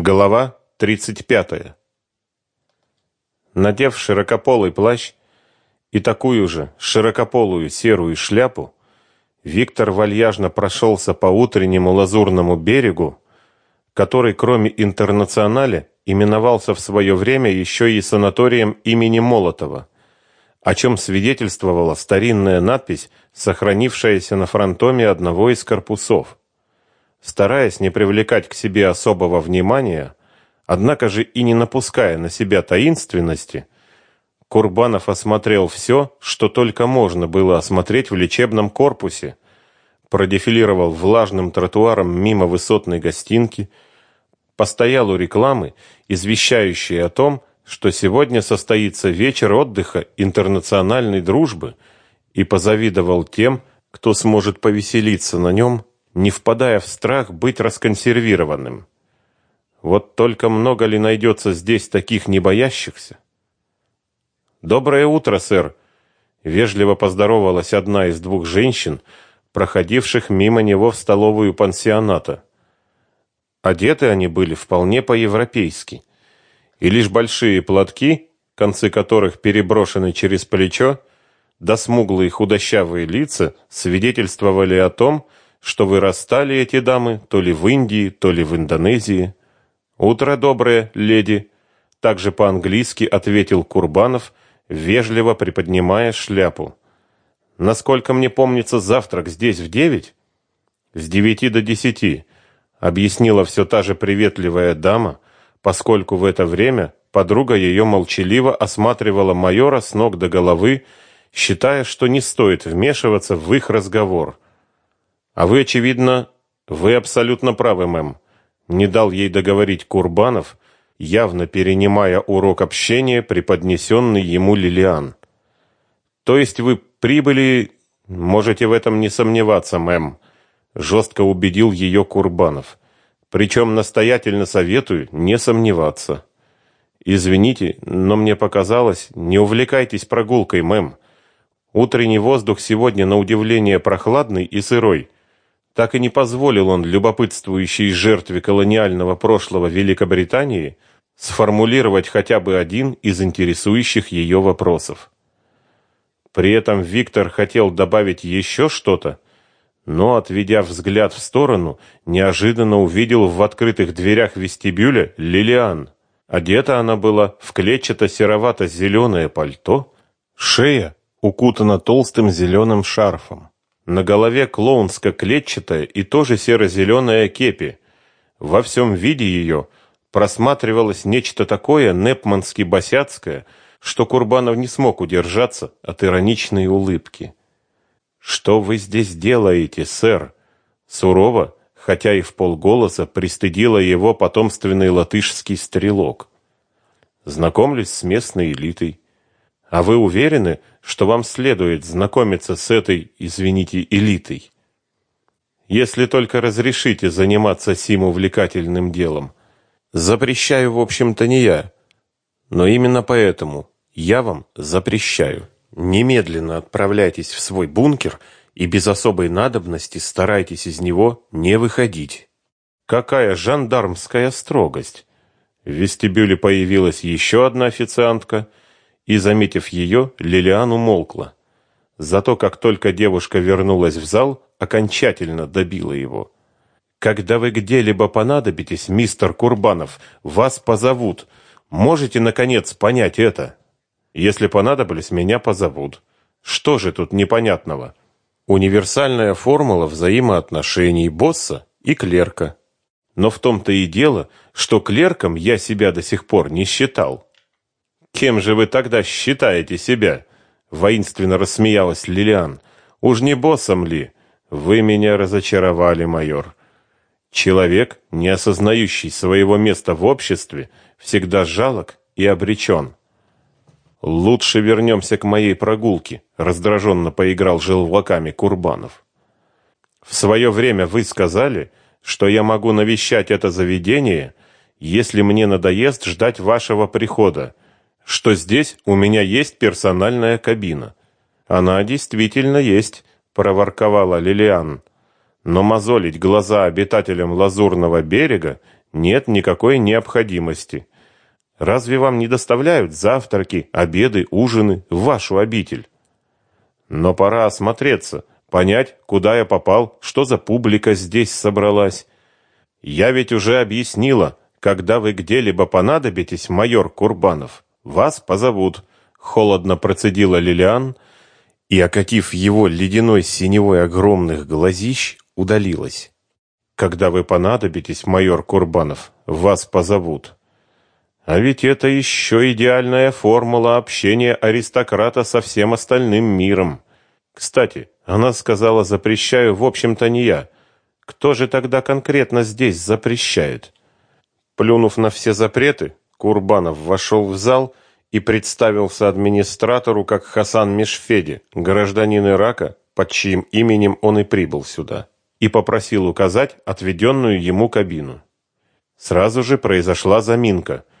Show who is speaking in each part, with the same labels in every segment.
Speaker 1: Глава 35. Надев широкополый плащ и такую же широкополую серую шляпу, Виктор вальяжно прошелся по утреннему лазурному берегу, который кроме интернационале именовался в свое время еще и санаторием имени Молотова, о чем свидетельствовала старинная надпись, сохранившаяся на фронтоме одного из корпусов. Стараясь не привлекать к себе особого внимания, однако же и не напуская на себя таинственности, Курбанов осмотрел все, что только можно было осмотреть в лечебном корпусе, продефилировал влажным тротуаром мимо высотной гостинки, постоял у рекламы, извещающей о том, что сегодня состоится вечер отдыха интернациональной дружбы, и позавидовал тем, кто сможет повеселиться на нем не впадая в страх быть расконсервированным. Вот только много ли найдется здесь таких не боящихся? Доброе утро, сэр, вежливо поздоровалась одна из двух женщин, проходивших мимо него в столовую пансионата. Одеты они были вполне по-европейски, и лишь большие платки, концы которых переброшены через плечо, да смуглые худощавые лица свидетельствовали о том, что вырастали эти дамы то ли в Индии, то ли в Индонезии. Утро доброе, леди, также по-английски ответил Курбанов, вежливо приподнимая шляпу. Насколько мне помнится, завтрак здесь в девять? С девяти до десяти, объяснила все та же приветливая дама, поскольку в это время подруга ее молчаливо осматривала майора с ног до головы, считая, что не стоит вмешиваться в их разговор. А вы, очевидно, вы абсолютно правы, мэм. Не дал ей договорить Курбанов, явно перенимая урок общения, преподнесенный ему Лилиан. То есть вы прибыли, можете в этом не сомневаться, мэм, жестко убедил ее Курбанов. Причем настоятельно советую не сомневаться. Извините, но мне показалось, не увлекайтесь прогулкой, мэм. Утренний воздух сегодня на удивление прохладный и сырой. Так и не позволил он любопытствующей жертве колониального прошлого Великобритании сформулировать хотя бы один из интересующих ее вопросов. При этом Виктор хотел добавить еще что-то, но, отведя взгляд в сторону, неожиданно увидел в открытых дверях вестибюля Лилиан. Одета она была в клетчато-серовато-зеленое пальто, шея укутана толстым зеленым шарфом. На голове клоунско-клетчатая и тоже серо-зеленая кепи. Во всем виде ее просматривалось нечто такое непмански-босяцкое, что Курбанов не смог удержаться от ироничной улыбки. «Что вы здесь делаете, сэр?» Сурово, хотя и в полголоса, пристыдила его потомственный латышский стрелок. «Знакомлюсь с местной элитой. А вы уверены, что вам следует знакомиться с этой, извините, элитой? Если только разрешите заниматься сим увлекательным делом. Запрещаю, в общем-то, не я. Но именно поэтому я вам запрещаю. Немедленно отправляйтесь в свой бункер и без особой надобности старайтесь из него не выходить. Какая жандармская строгость! В вестибюле появилась еще одна официантка – и, заметив ее, Лилиан умолкла. Зато как только девушка вернулась в зал, окончательно добила его. Когда вы где-либо понадобитесь, мистер Курбанов, вас позовут. Можете наконец понять это? Если понадоблюсь, меня позовут. Что же тут непонятного? Универсальная формула взаимоотношений босса и клерка. Но в том-то и дело, что клерком я себя до сих пор не считал. Кем же вы тогда считаете себя? воинственно рассмеялась Лилиан. Уж не боссом ли? Вы меня разочаровали, майор. Человек, не осознающий своего места в обществе, всегда жалок и обречен. Лучше вернемся к моей прогулке, раздраженно поиграл желваками Курбанов. В свое время вы сказали, что я могу навещать это заведение, если мне надоест ждать вашего прихода что здесь у меня есть персональная кабина. Она действительно есть, проворковала Лилиан. Но мозолить глаза обитателям Лазурного берега нет никакой необходимости. Разве вам не доставляют завтраки, обеды, ужины в вашу обитель? Но пора осмотреться, понять, куда я попал, что за публика здесь собралась. Я ведь уже объяснила, когда вы где-либо понадобитесь, майор Курбанов, вас позовут, холодно процедила Лилиан и, окатив его ледяной синевой огромных глазищ, удалилась. Когда вы понадобитесь, майор Курбанов, вас позовут. А ведь это еще идеальная формула общения аристократа со всем остальным миром. Кстати, она сказала, запрещаю, в общем-то, не я. Кто же тогда конкретно здесь запрещает? Плюнув на все запреты, Курбанов вошел в зал и представился администратору как Хасан Мешфеди, гражданин Ирака, под чьим именем он и прибыл сюда, и попросил указать отведенную ему кабину. Сразу же произошла заминка –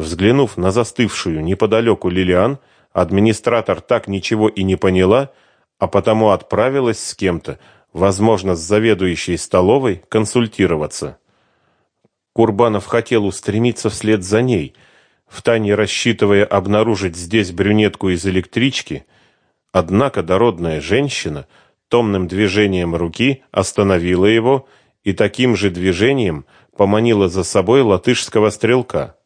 Speaker 1: Взглянув на застывшую неподалеку Лилиан, администратор так ничего и не поняла, а потому отправилась с кем-то, возможно, с заведующей столовой, консультироваться. Курбанов хотел устремиться вслед за ней, втайне рассчитывая обнаружить здесь брюнетку из электрички, однако дородная женщина томным движением руки остановила его и таким же движением поманила за собой латышского стрелка.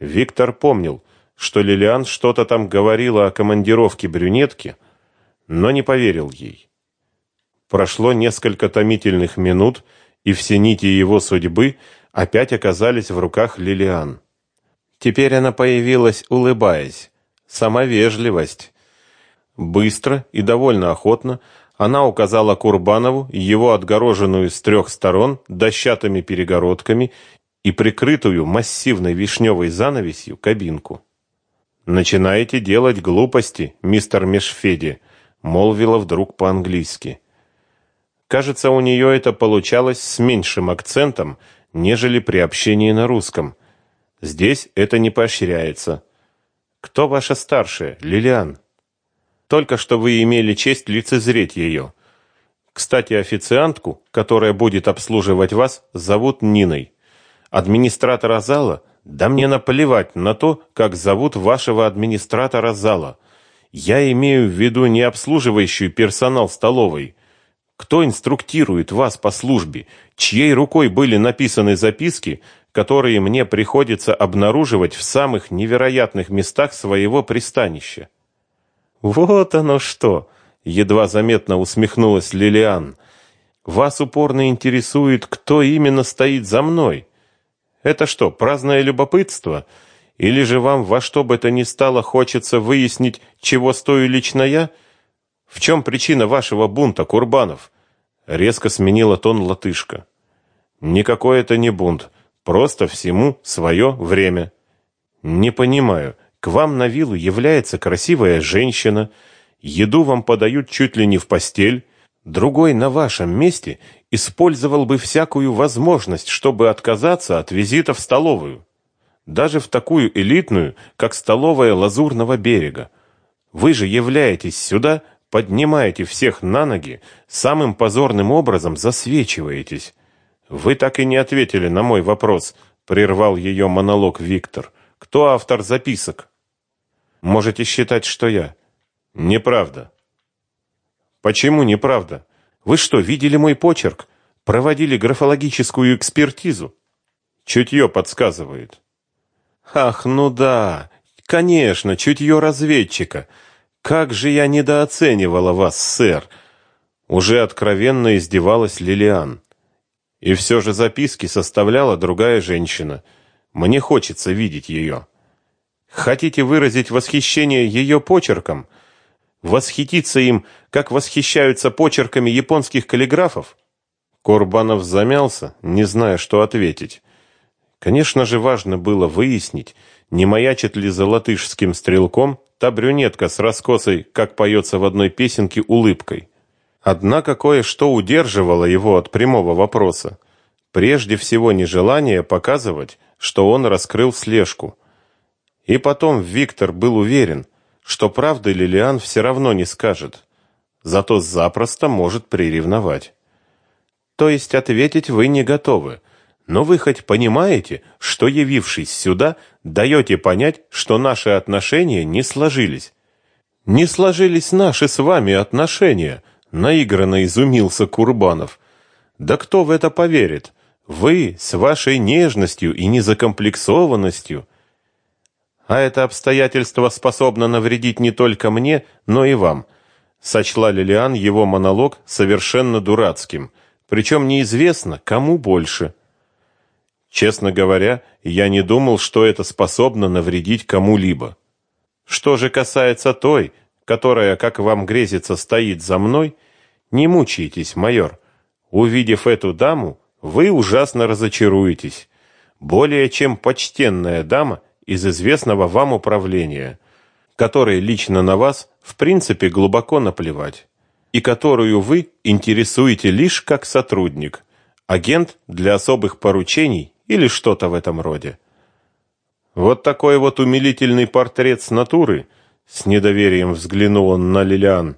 Speaker 1: Виктор помнил, что Лилиан что-то там говорила о командировке брюнетки, но не поверил ей. Прошло несколько томительных минут, и все нити его судьбы опять оказались в руках Лилиан. Теперь она появилась, улыбаясь. Сама вежливость. Быстро и довольно охотно она указала Курбанову его отгороженную с трех сторон дощатыми перегородками и прикрытую массивной вишневой занавесью кабинку. «Начинаете делать глупости, мистер Мешфеди», — молвила вдруг по-английски. Кажется, у нее это получалось с меньшим акцентом, нежели при общении на русском. Здесь это не поощряется. Кто ваша старшая, Лилиан? Только что вы имели честь лицезреть ее. Кстати, официантку, которая будет обслуживать вас, зовут Ниной администратора зала? Да мне наплевать на то, как зовут вашего администратора зала. Я имею в виду не обслуживающий персонал столовой. Кто инструктирует вас по службе? Чьей рукой были написаны записки, которые мне приходится обнаруживать в самых невероятных местах своего пристанища? Вот оно что, едва заметно усмехнулась Лилиан. Вас упорно интересует, кто именно стоит за мной. Это что, праздное любопытство? Или же вам во что бы то ни стало хочется выяснить, чего стою лично я? В чем причина вашего бунта, Курбанов? Резко сменила тон латышка. Никакой это не бунт, просто всему свое время. Не понимаю, к вам на виллу является красивая женщина, еду вам подают чуть ли не в постель, другой на вашем месте использовал бы всякую возможность, чтобы отказаться от визита в столовую, даже в такую элитную, как столовая Лазурного берега. Вы же являетесь сюда, поднимаете всех на ноги, самым позорным образом засвечиваетесь. Вы так и не ответили на мой вопрос, прервал ее монолог Виктор. Кто автор записок? Можете считать, что я. Неправда. Почему неправда? Вы что, видели мой почерк? Проводили графологическую экспертизу? Чутье подсказывает. Ах, ну да, конечно, чутье разведчика. Как же я недооценивала вас, сэр. Уже откровенно издевалась Лилиан. И все же записки составляла другая женщина. Мне хочется видеть ее. Хотите выразить восхищение ее почерком? Восхититься им, как восхищаются почерками японских каллиграфов? Корбанов замялся, не зная, что ответить. Конечно же, важно было выяснить, не маячит ли за латышским стрелком та брюнетка с раскосой, как поется в одной песенке, улыбкой. Однако кое-что удерживало его от прямого вопроса. Прежде всего нежелание показывать, что он раскрыл слежку. И потом Виктор был уверен, что правды Лилиан все равно не скажет, зато запросто может приревновать. То есть ответить вы не готовы, Но вы хоть понимаете, что явившись сюда, даете понять, что наши отношения не сложились? Не сложились наши с вами отношения, наигранно изумился Курбанов. Да кто в это поверит? Вы с вашей нежностью и незакомплексованностью. А это обстоятельство способно навредить не только мне, но и вам. Сочла Лилиан его монолог совершенно дурацким, причем неизвестно, кому больше. Честно говоря, я не думал, что это способно навредить кому-либо. Что же касается той, которая, как вам грезится, стоит за мной, не мучайтесь, майор. Увидев эту даму, вы ужасно разочаруетесь. Более чем почтенная дама из известного вам управления, которой лично на вас, в принципе, глубоко наплевать, и которую вы интересуете лишь как сотрудник, агент для особых поручений или что-то в этом роде. Вот такой вот умилительный портрет с натуры, с недоверием взглянул он на Лилиан.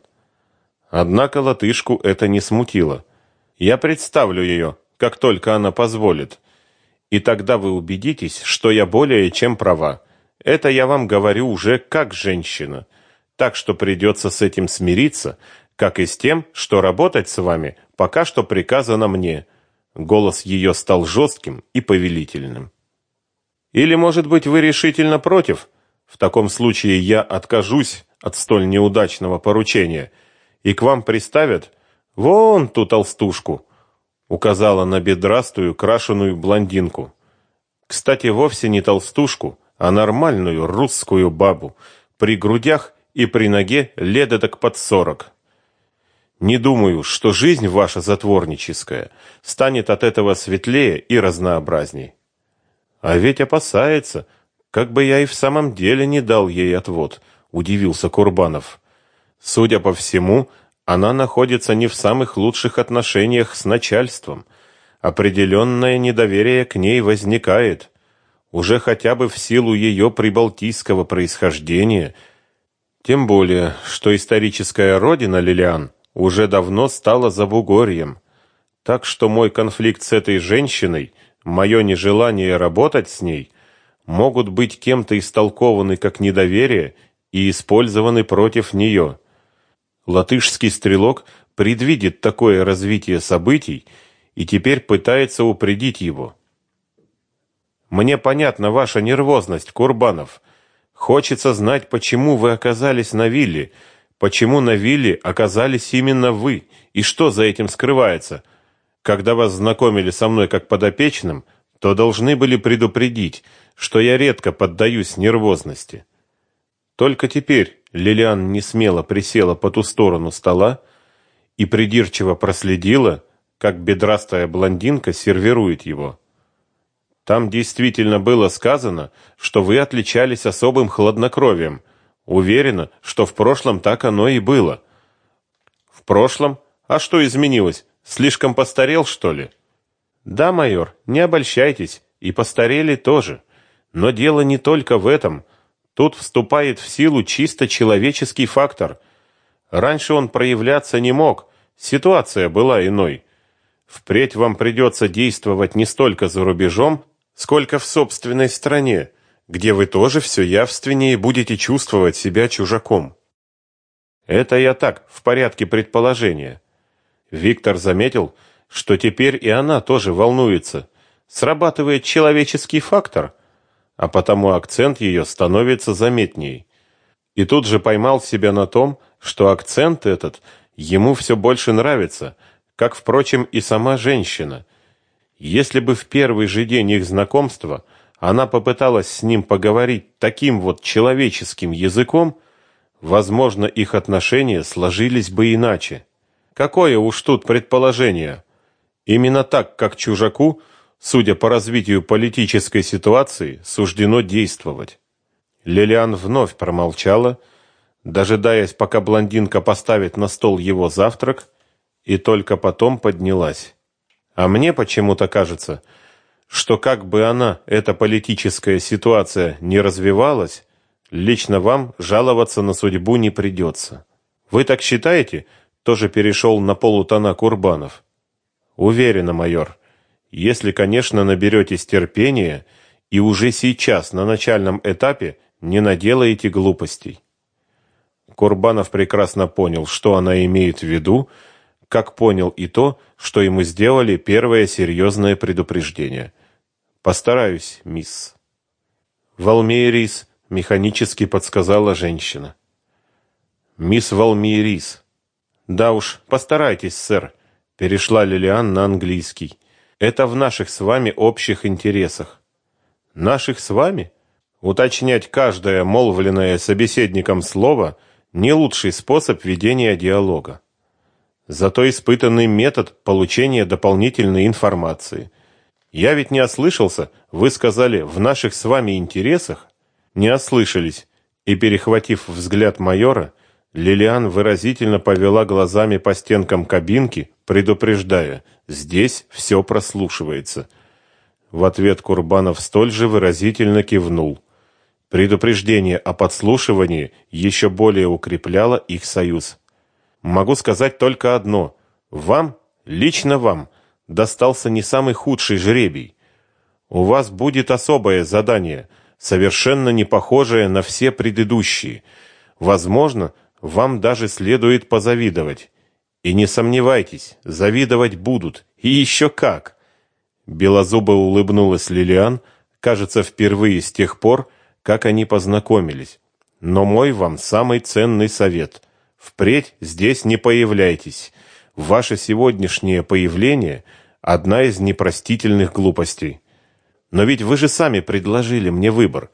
Speaker 1: Однако латышку это не смутило. Я представлю ее, как только она позволит. И тогда вы убедитесь, что я более чем права. Это я вам говорю уже как женщина. Так что придется с этим смириться, как и с тем, что работать с вами пока что приказано мне. Голос ее стал жестким и повелительным. Или, может быть, вы решительно против? В таком случае я откажусь от столь неудачного поручения, и к вам приставят вон ту толстушку, указала на бедрастую крашеную блондинку. Кстати, вовсе не толстушку, а нормальную русскую бабу, при грудях и при ноге лет так под сорок. Не думаю, что жизнь ваша затворническая станет от этого светлее и разнообразней. А ведь опасается, как бы я и в самом деле не дал ей отвод, удивился Курбанов. Судя по всему, она находится не в самых лучших отношениях с начальством. Определенное недоверие к ней возникает, уже хотя бы в силу ее прибалтийского происхождения, тем более, что историческая родина Лилиан уже давно стала Забугорьем. Так что мой конфликт с этой женщиной, мое нежелание работать с ней, могут быть кем-то истолкованы как недоверие и использованы против нее. Латышский стрелок предвидит такое развитие событий и теперь пытается упредить его. Мне понятна ваша нервозность, Курбанов. Хочется знать, почему вы оказались на вилле, Почему на вилле оказались именно вы? И что за этим скрывается? Когда вас знакомили со мной как подопечным, то должны были предупредить, что я редко поддаюсь нервозности. Только теперь Лилиан не смело присела по ту сторону стола и придирчиво проследила, как бедрастая блондинка сервирует его. Там действительно было сказано, что вы отличались особым хладнокровием – Уверена, что в прошлом так оно и было. В прошлом? А что изменилось? Слишком постарел, что ли? Да, майор, не обольщайтесь, и постарели тоже. Но дело не только в этом. Тут вступает в силу чисто человеческий фактор. Раньше он проявляться не мог, ситуация была иной. Впредь вам придется действовать не столько за рубежом, сколько в собственной стране где вы тоже все явственнее будете чувствовать себя чужаком. Это я так, в порядке предположения. Виктор заметил, что теперь и она тоже волнуется. Срабатывает человеческий фактор, а потому акцент ее становится заметней. И тут же поймал себя на том, что акцент этот ему все больше нравится, как, впрочем, и сама женщина. Если бы в первый же день их знакомства – она попыталась с ним поговорить таким вот человеческим языком, возможно, их отношения сложились бы иначе. Какое уж тут предположение? Именно так, как чужаку, судя по развитию политической ситуации, суждено действовать. Лилиан вновь промолчала, дожидаясь, пока блондинка поставит на стол его завтрак, и только потом поднялась. А мне почему-то кажется, что как бы она, эта политическая ситуация, не развивалась, лично вам жаловаться на судьбу не придется. Вы так считаете? Тоже перешел на полутона Курбанов. Уверена, майор. если, конечно, наберетесь терпения и уже сейчас, на начальном этапе, не наделаете глупостей. Курбанов прекрасно понял, что она имеет в виду, как понял и то, что ему сделали первое серьезное предупреждение. Постараюсь, мисс. Валмейрис механически подсказала женщина. Мисс Валмейрис. Да уж, постарайтесь, сэр, перешла Лилиан на английский. Это в наших с вами общих интересах. Наших с вами? Уточнять каждое молвленное собеседником слово не лучший способ ведения диалога. Зато испытанный метод получения дополнительной информации. Я ведь не ослышался, вы сказали «в наших с вами интересах». Не ослышались. И, перехватив взгляд майора, Лилиан выразительно повела глазами по стенкам кабинки, предупреждая, здесь все прослушивается. В ответ Курбанов столь же выразительно кивнул. Предупреждение о подслушивании еще более укрепляло их союз. Могу сказать только одно. Вам, лично вам, достался не самый худший жребий. У вас будет особое задание, совершенно не похожее на все предыдущие. Возможно, вам даже следует позавидовать. И не сомневайтесь, завидовать будут, и еще как. Белозубо улыбнулась Лилиан, кажется, впервые с тех пор, как они познакомились. Но мой вам самый ценный совет: впредь здесь не появляйтесь. Ваше сегодняшнее появление одна из непростительных глупостей. Но ведь вы же сами предложили мне выбор.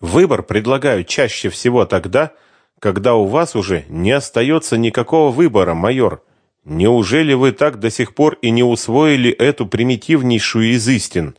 Speaker 1: Выбор предлагаю чаще всего тогда, когда у вас уже не остается никакого выбора, майор. Неужели вы так до сих пор и не усвоили эту примитивнейшую из истин?